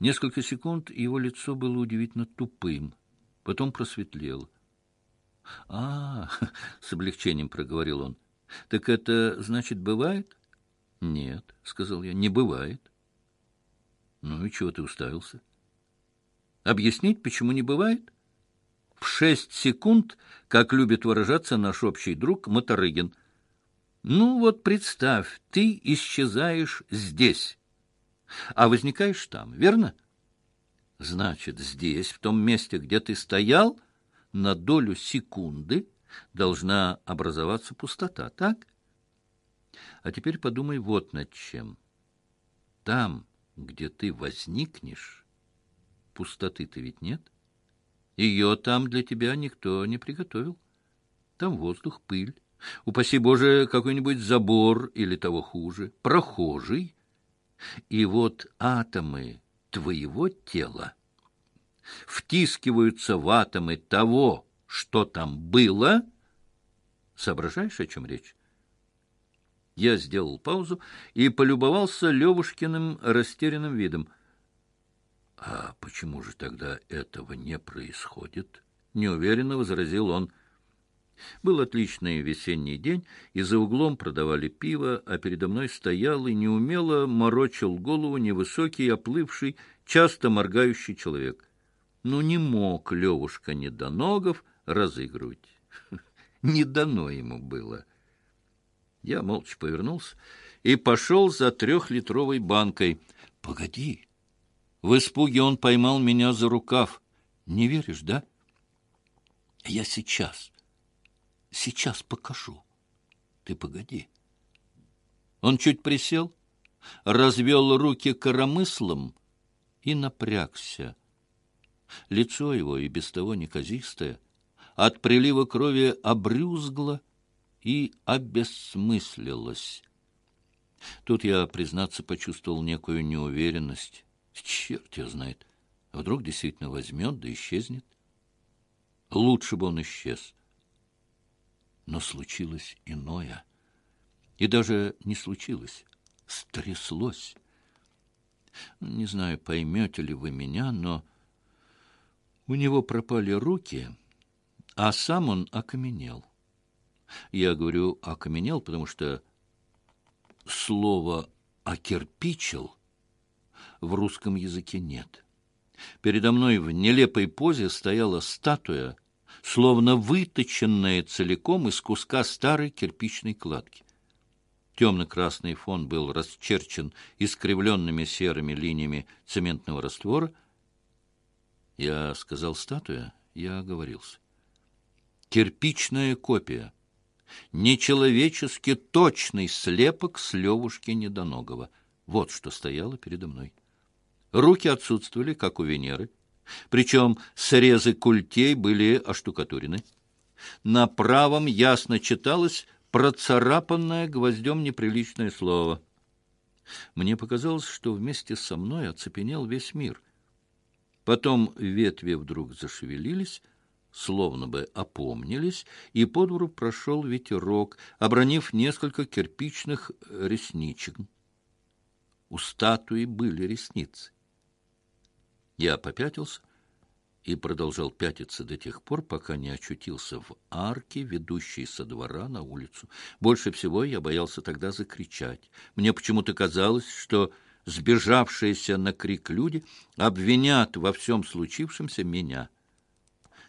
Несколько секунд его лицо было удивительно тупым, потом просветлело. — А, — с облегчением проговорил он, — так это, значит, бывает? — Нет, — сказал я, — не бывает. — Ну и чего ты уставился? — Объяснить, почему не бывает? — В шесть секунд, как любит выражаться наш общий друг Моторыгин. Ну вот представь, ты исчезаешь здесь, а возникаешь там, верно? Значит, здесь, в том месте, где ты стоял, на долю секунды должна образоваться пустота, так? А теперь подумай вот над чем. Там, где ты возникнешь, пустоты-то ведь нет. Ее там для тебя никто не приготовил. Там воздух, пыль. Упаси Боже, какой-нибудь забор или того хуже, прохожий. И вот атомы твоего тела втискиваются в атомы того, что там было. Соображаешь, о чем речь? Я сделал паузу и полюбовался Левушкиным растерянным видом. — А почему же тогда этого не происходит? — неуверенно возразил он. Был отличный весенний день, и за углом продавали пиво, а передо мной стоял и неумело морочил голову невысокий, оплывший, часто моргающий человек. Ну, не мог Левушка Недоногов разыгрывать. Не дано ему было. Я молча повернулся и пошел за трехлитровой банкой. — Погоди! В испуге он поймал меня за рукав. Не веришь, да? Я сейчас, сейчас покажу. Ты погоди. Он чуть присел, развел руки коромыслом и напрягся. Лицо его, и без того неказистое, от прилива крови обрюзгло и обессмыслилось. Тут я, признаться, почувствовал некую неуверенность. Черт его знает, вдруг действительно возьмет да исчезнет. Лучше бы он исчез. Но случилось иное. И даже не случилось, стряслось. Не знаю, поймете ли вы меня, но у него пропали руки, а сам он окаменел. Я говорю «окаменел», потому что слово «окирпичил» в русском языке нет. Передо мной в нелепой позе стояла статуя, словно выточенная целиком из куска старой кирпичной кладки. Темно-красный фон был расчерчен искривленными серыми линиями цементного раствора — я сказал статуя, я оговорился. Кирпичная копия. Нечеловечески точный слепок с Левушки Недоногова. Вот что стояло передо мной. Руки отсутствовали, как у Венеры. Причем срезы культей были оштукатурены. На правом ясно читалось процарапанное гвоздем неприличное слово. Мне показалось, что вместе со мной оцепенел весь мир — Потом ветви вдруг зашевелились, словно бы опомнились, и по двору прошел ветерок, обронив несколько кирпичных ресничек. У статуи были ресницы. Я попятился и продолжал пятиться до тех пор, пока не очутился в арке, ведущей со двора на улицу. Больше всего я боялся тогда закричать. Мне почему-то казалось, что сбежавшиеся на крик люди обвинят во всем случившемся меня.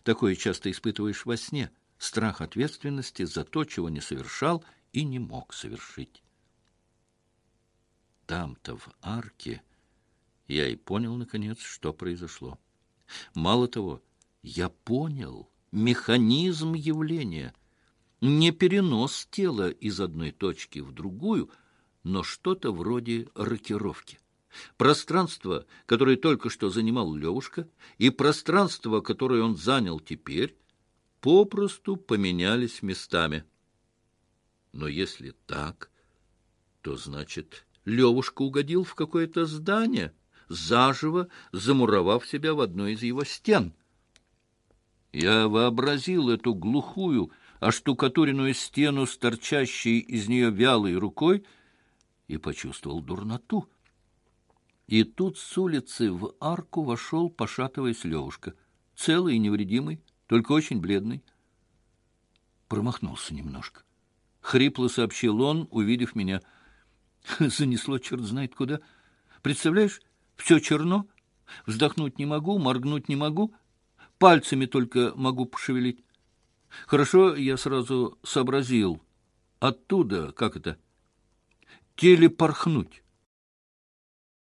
Такое часто испытываешь во сне, страх ответственности за то, чего не совершал и не мог совершить. Там-то, в арке, я и понял, наконец, что произошло. Мало того, я понял механизм явления, не перенос тела из одной точки в другую — но что-то вроде рокировки. Пространство, которое только что занимал Левушка, и пространство, которое он занял теперь, попросту поменялись местами. Но если так, то, значит, Левушка угодил в какое-то здание, заживо замуровав себя в одной из его стен. Я вообразил эту глухую, оштукатуренную стену с торчащей из нее вялой рукой, и почувствовал дурноту. И тут с улицы в арку вошел, пошатываясь, Левушка. Целый и невредимый, только очень бледный. Промахнулся немножко. Хрипло сообщил он, увидев меня. Занесло черт знает куда. Представляешь, все черно. Вздохнуть не могу, моргнуть не могу. Пальцами только могу пошевелить. Хорошо, я сразу сообразил. Оттуда, как это, телепорхнуть.